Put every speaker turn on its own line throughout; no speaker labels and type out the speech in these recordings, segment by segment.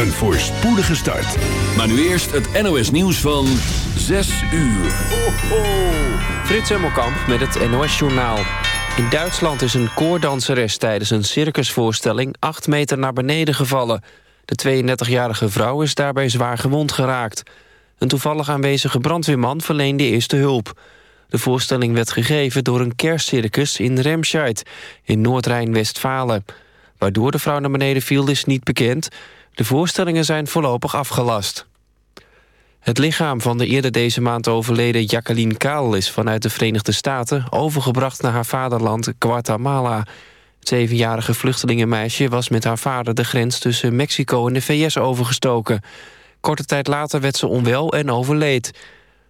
Een voorspoedige start.
Maar nu eerst het NOS nieuws van 6 uur. Ho, ho.
Frits Hemmelkamp met het NOS Journaal. In Duitsland is een koordanseres tijdens een circusvoorstelling... 8 meter naar beneden gevallen. De 32-jarige vrouw is daarbij zwaar gewond geraakt. Een toevallig aanwezige brandweerman verleende eerste hulp. De voorstelling werd gegeven door een kerstcircus in Remscheid... in Noord-Rijn-Westfalen. Waardoor de vrouw naar beneden viel is niet bekend. De voorstellingen zijn voorlopig afgelast. Het lichaam van de eerder deze maand overleden Jacqueline Kaal... is vanuit de Verenigde Staten overgebracht naar haar vaderland Guatemala. Het zevenjarige vluchtelingenmeisje was met haar vader... de grens tussen Mexico en de VS overgestoken. Korte tijd later werd ze onwel en overleed.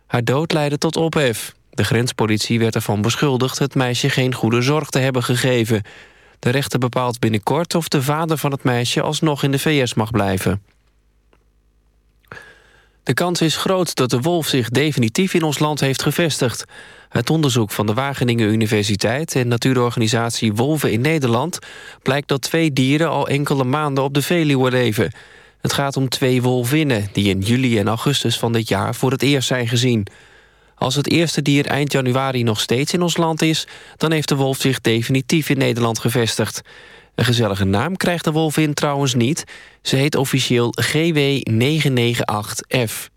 Haar dood leidde tot ophef. De grenspolitie werd ervan beschuldigd het meisje geen goede zorg te hebben gegeven. De rechter bepaalt binnenkort of de vader van het meisje alsnog in de VS mag blijven. De kans is groot dat de wolf zich definitief in ons land heeft gevestigd. Het onderzoek van de Wageningen Universiteit en natuurorganisatie Wolven in Nederland... blijkt dat twee dieren al enkele maanden op de Veluwe leven. Het gaat om twee wolvinnen die in juli en augustus van dit jaar voor het eerst zijn gezien. Als het eerste dier eind januari nog steeds in ons land is... dan heeft de wolf zich definitief in Nederland gevestigd. Een gezellige naam krijgt de wolvin trouwens niet. Ze heet officieel GW998F.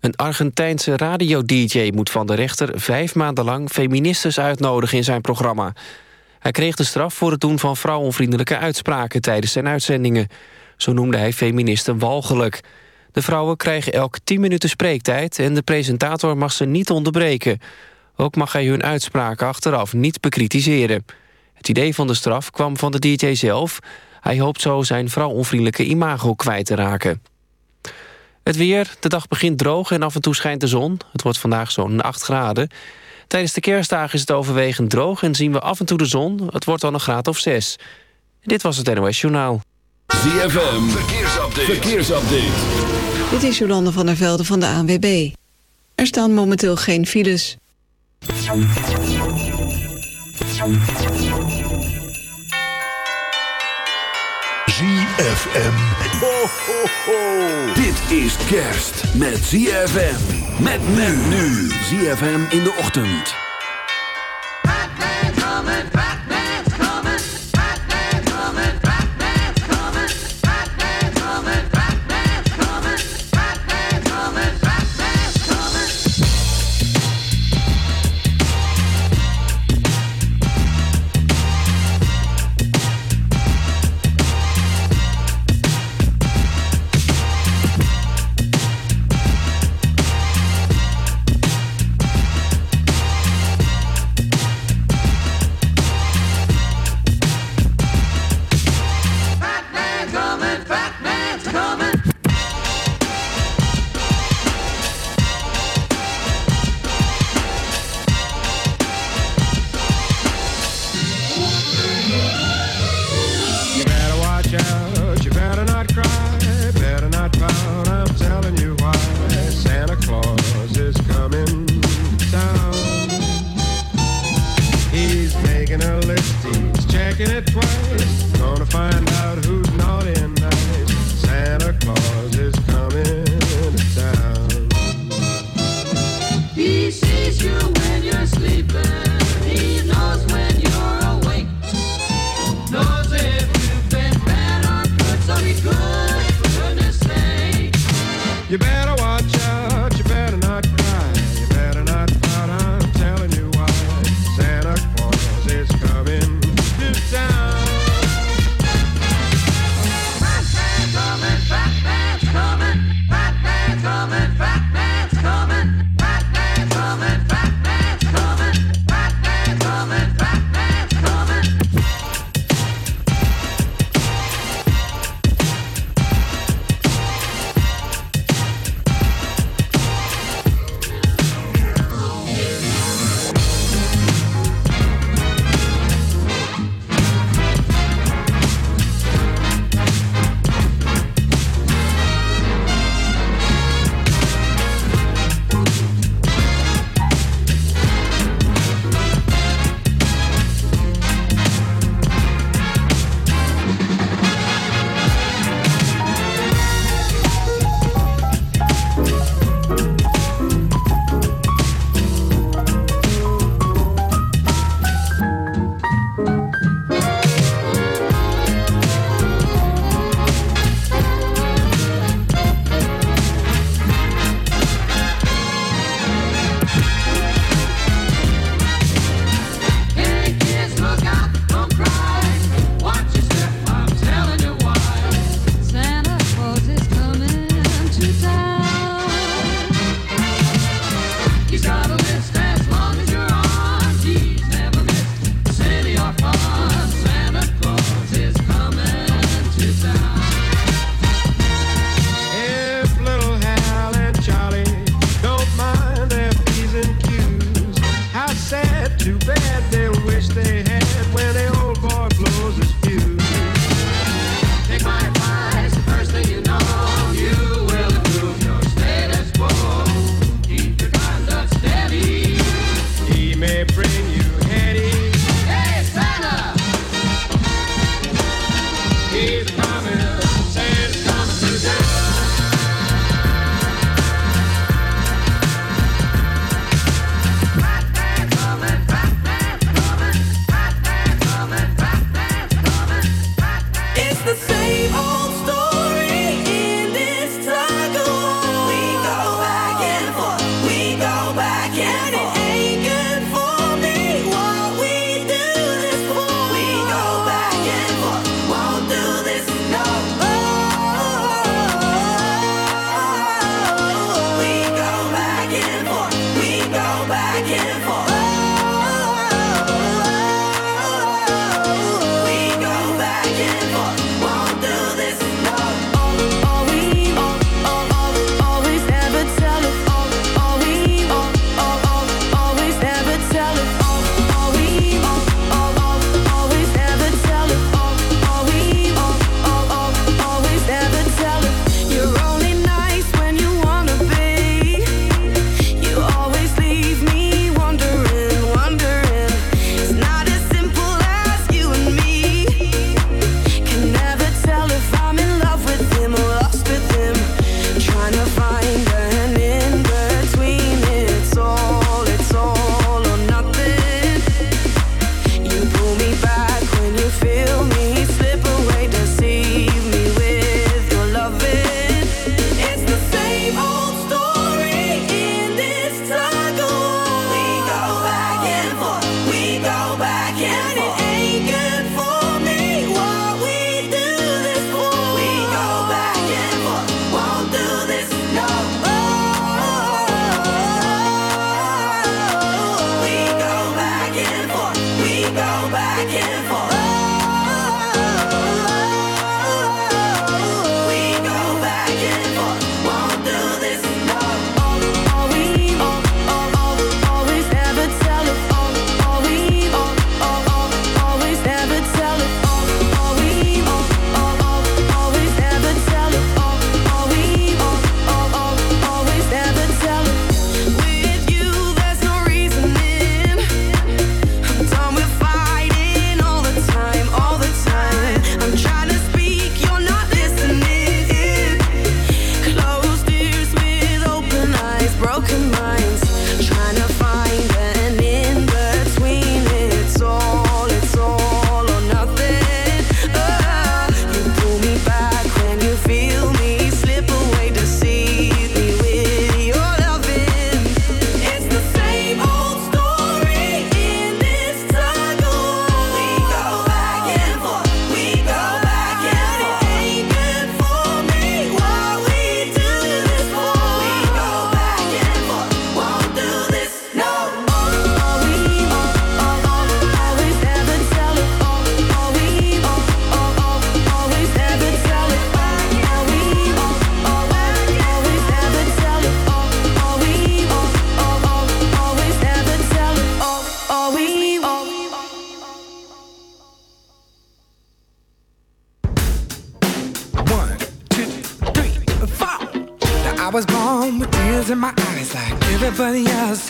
Een Argentijnse radio-dj moet van de rechter vijf maanden lang feministes uitnodigen in zijn programma. Hij kreeg de straf voor het doen van vrouwenvriendelijke uitspraken tijdens zijn uitzendingen. Zo noemde hij feministen walgelijk. De vrouwen krijgen elk 10 minuten spreektijd... en de presentator mag ze niet onderbreken. Ook mag hij hun uitspraken achteraf niet bekritiseren. Het idee van de straf kwam van de DJ zelf. Hij hoopt zo zijn vrouwonvriendelijke imago kwijt te raken. Het weer, de dag begint droog en af en toe schijnt de zon. Het wordt vandaag zo'n 8 graden. Tijdens de kerstdagen is het overwegend droog en zien we af en toe de zon. Het wordt dan een graad of 6. Dit was het NOS Journaal.
ZFM, verkeersupdate. verkeersupdate.
Dit is Jolande van der Velde van de ANWB. Er staan momenteel geen files.
ZFM.
Ho, ho, ho. Dit is kerst met ZFM. Met men nu. ZFM in de ochtend.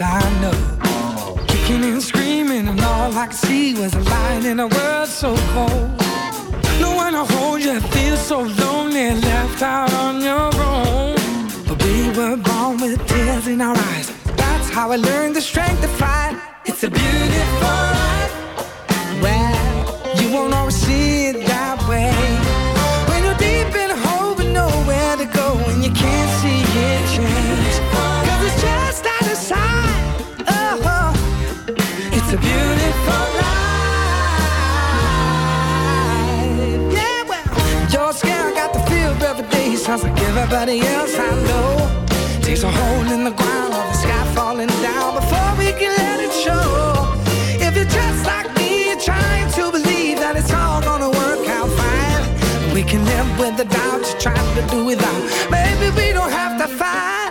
know. Kicking and screaming, and all I could see was a light in a world so cold. No one to hold you, feel so low. everybody else I know. Takes a hole in the ground or the sky falling down Before we can let it show. If you're just like me, trying to believe That it's all gonna work out fine. We can live with the doubts you try to do without. Maybe we don't have to fight.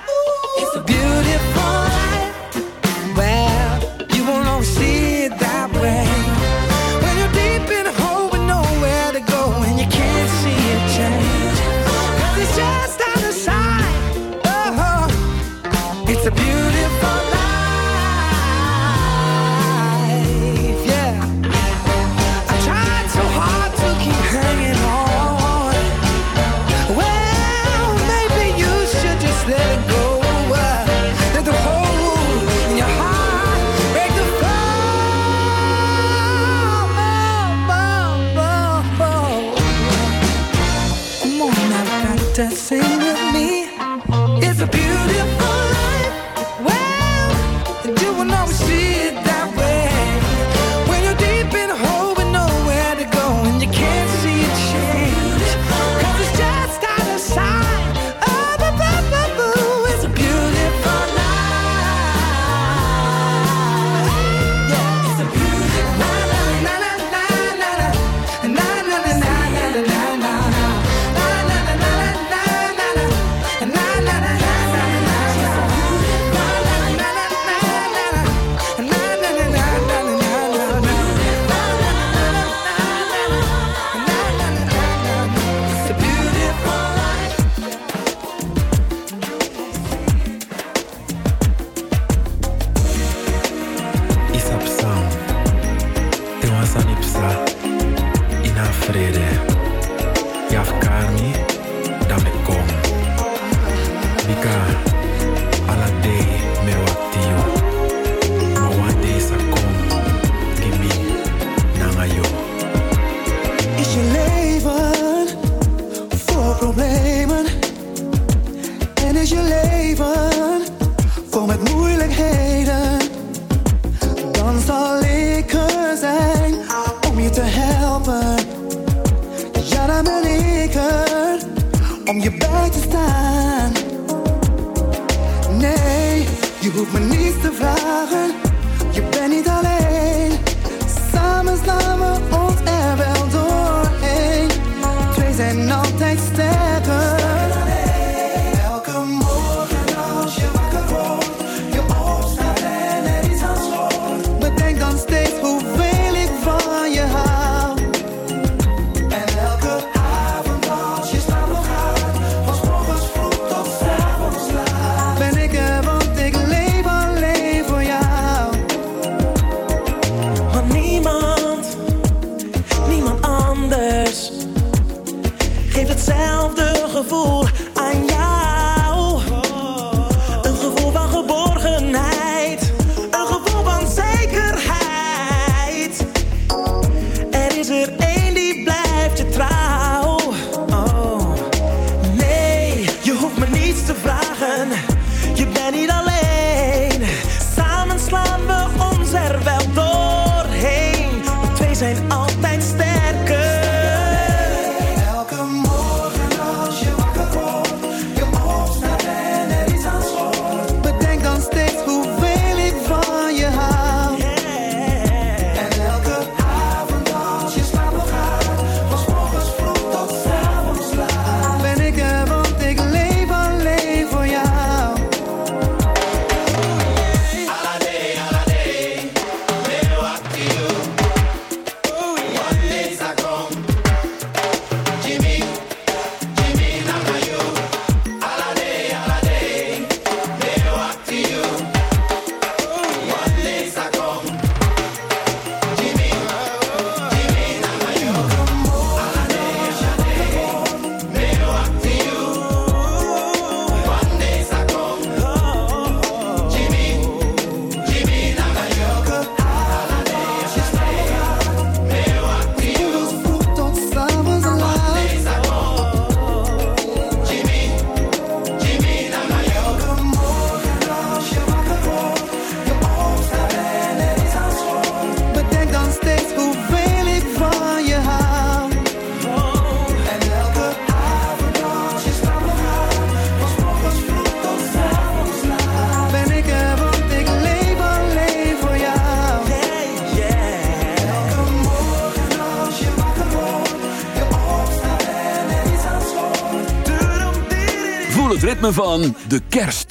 Van
de kerst.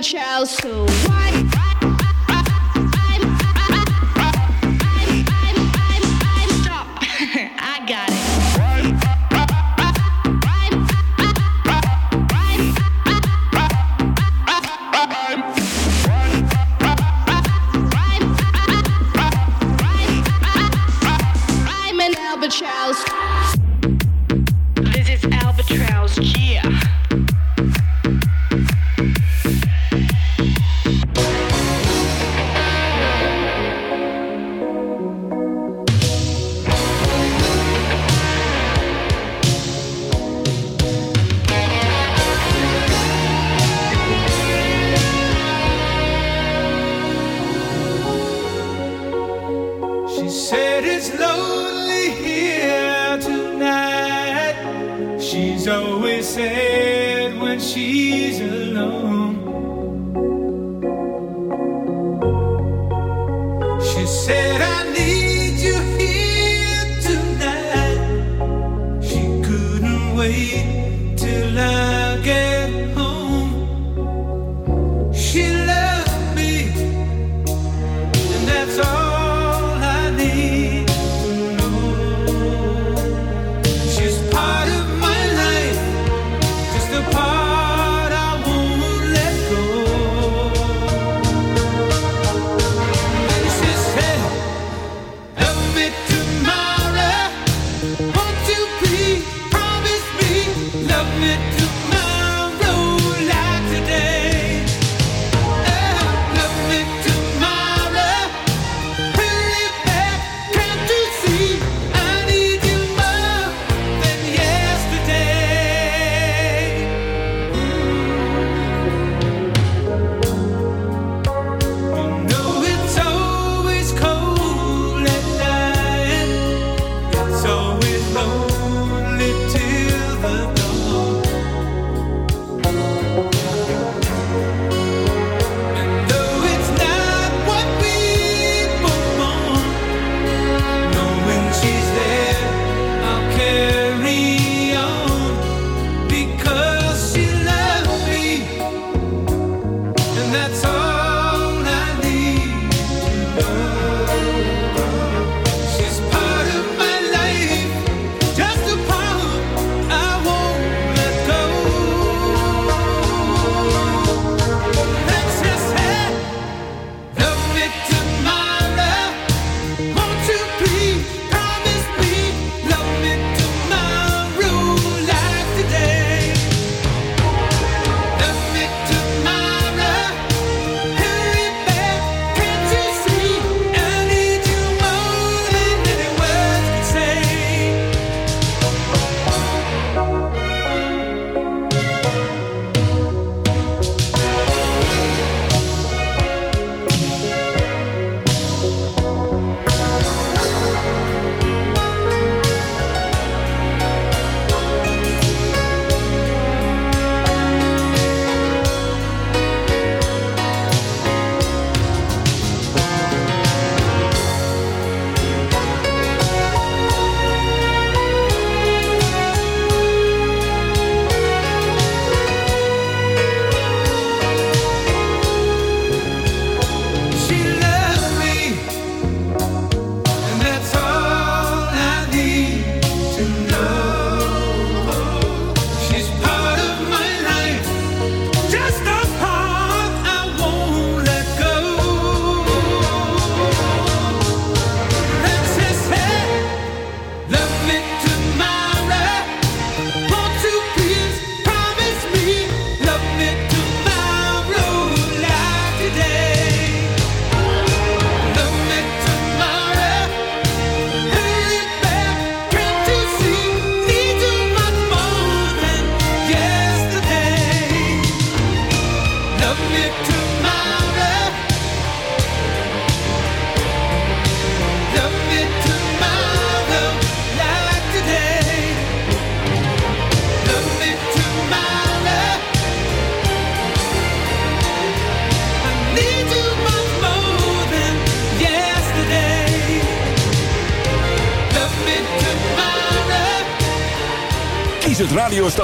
I'm so why?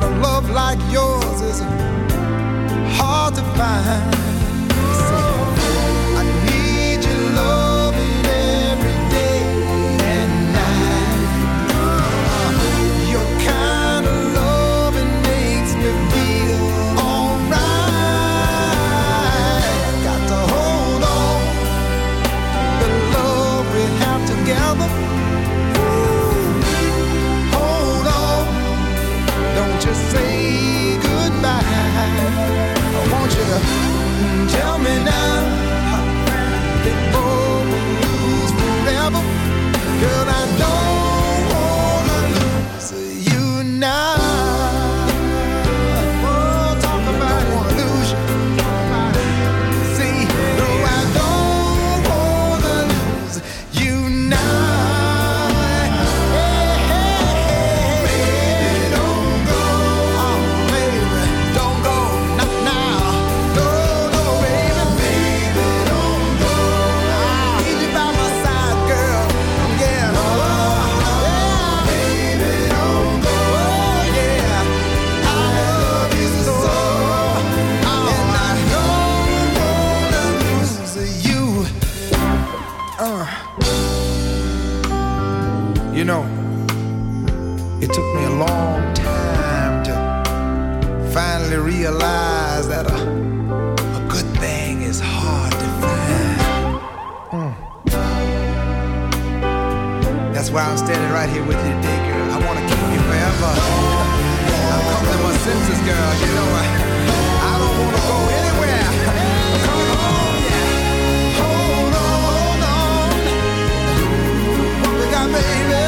kind love like yours is hard to find. realize that a, a good thing is hard to find. Mm. That's why I'm standing right here with you today, girl. I want to keep you forever. I'm coming to my senses, girl. You know, I, I don't want to go anywhere. Come on, yeah. Hold on, hold on. Got baby.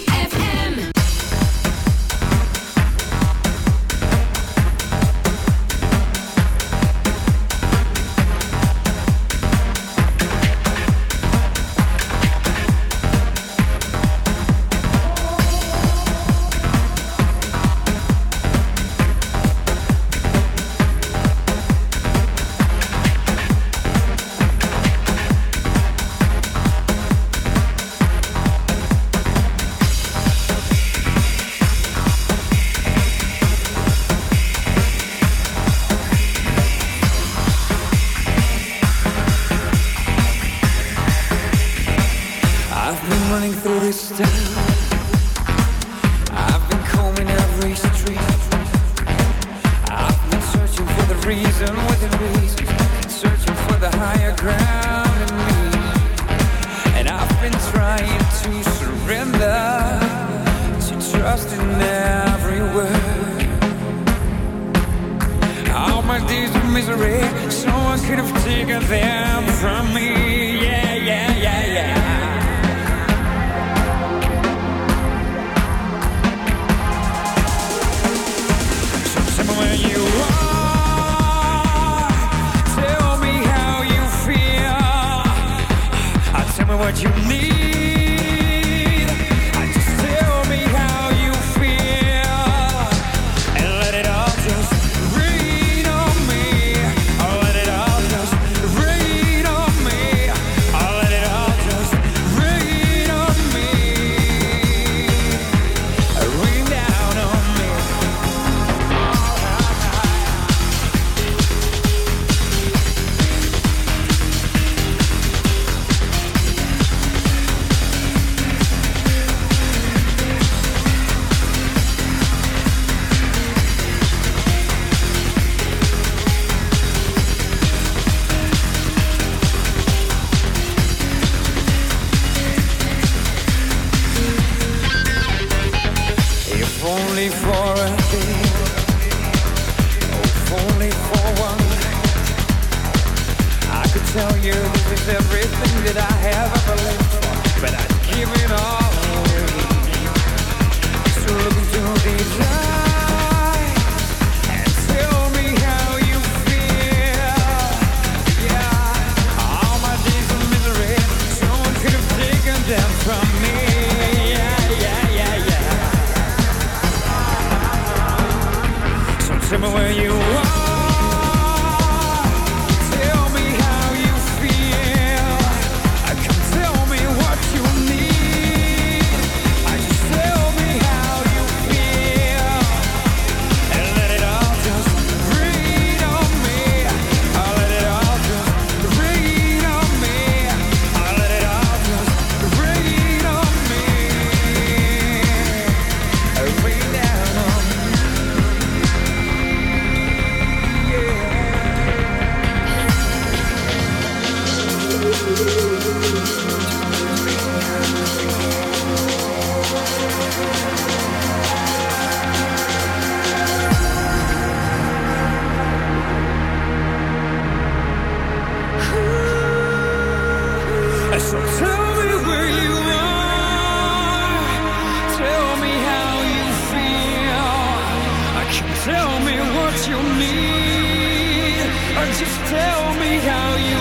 Just tell me how you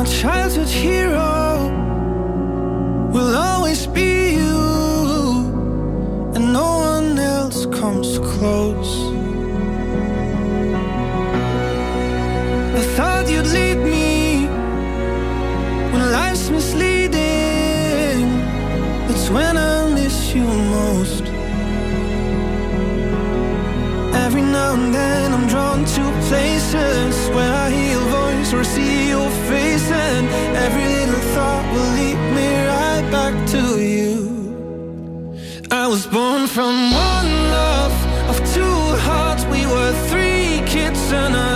my
childhood hero will always be you, and no one else comes close. I thought you'd lead me when life's misleading. It's when I miss you most. Every now and then I'm drawn to places where I hear your voice or see to you. I was born from one love of two hearts. We were three kids and I.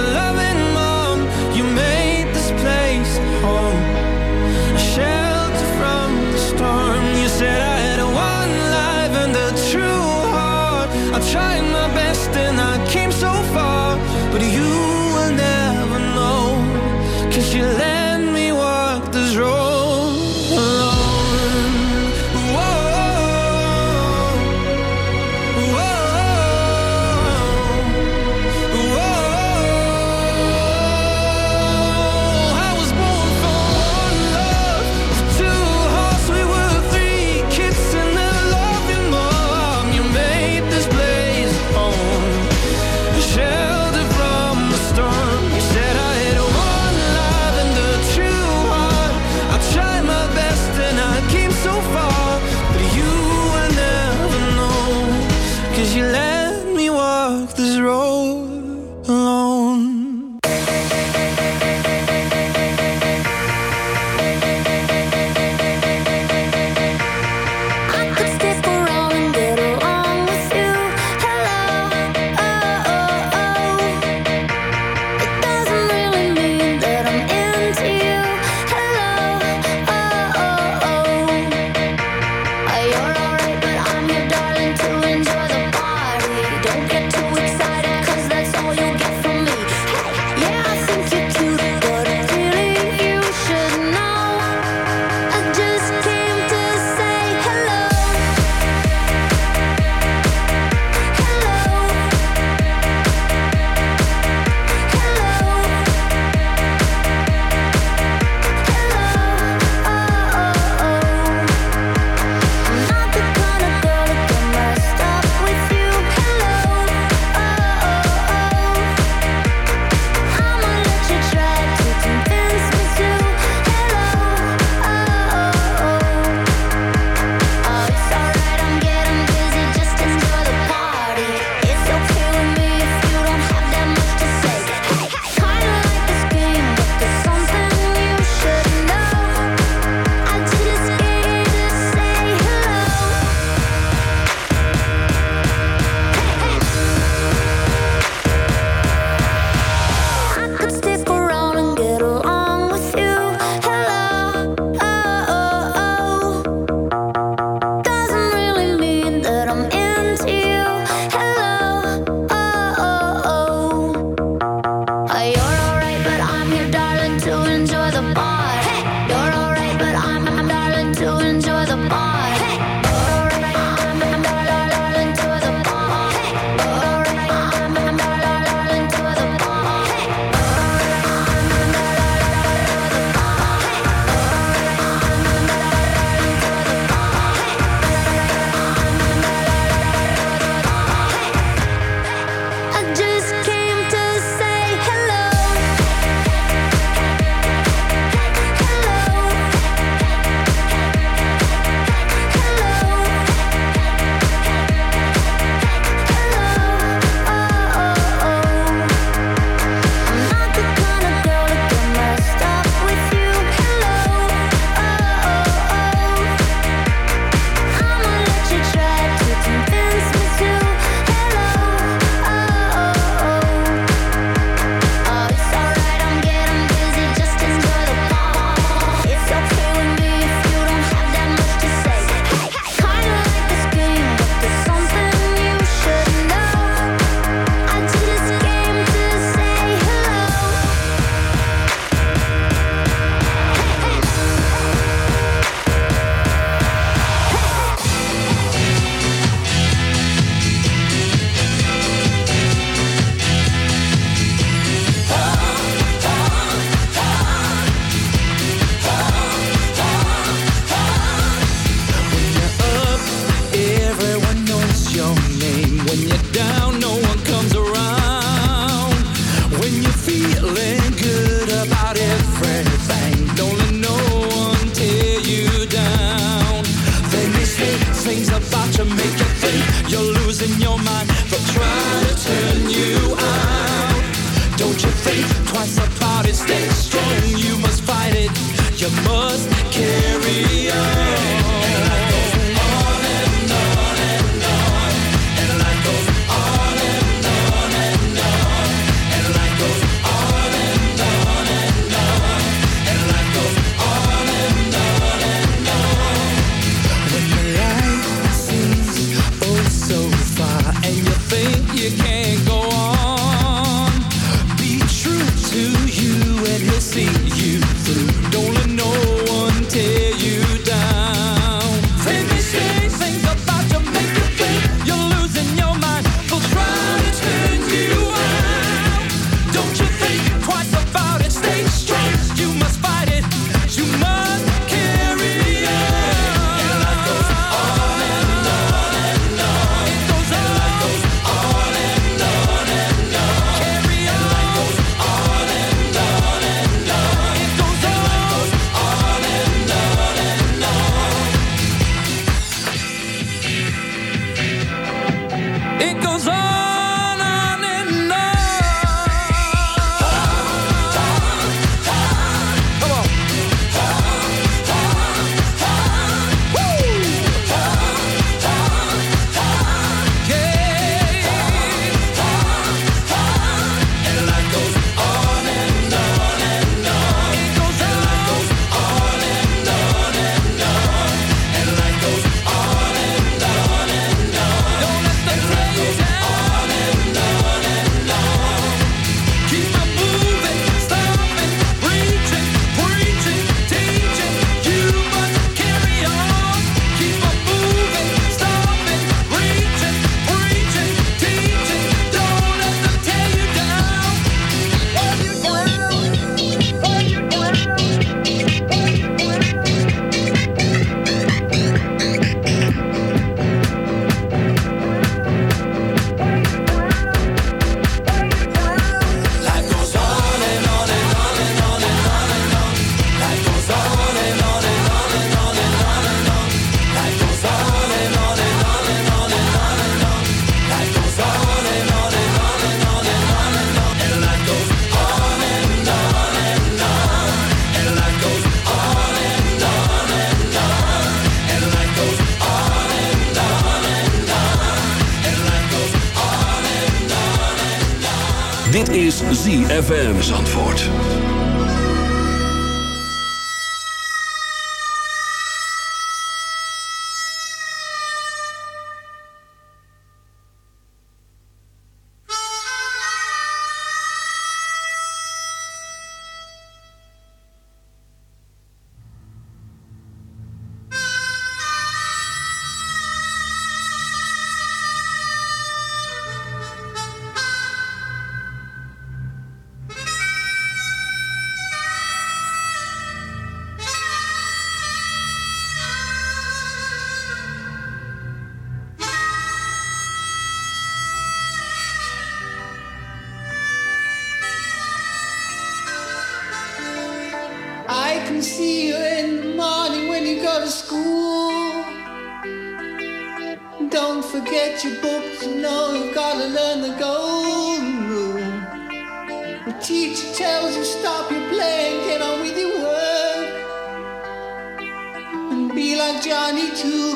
ZFM.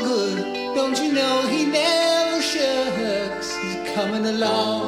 good. Don't you know he never shucks? He's coming along.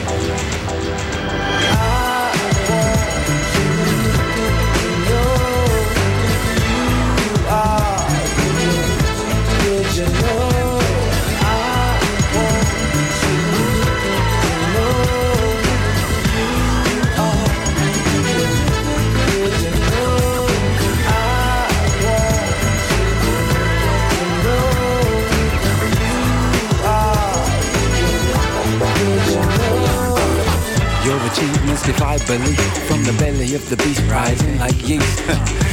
Belief From the belly of the beast rising like yeast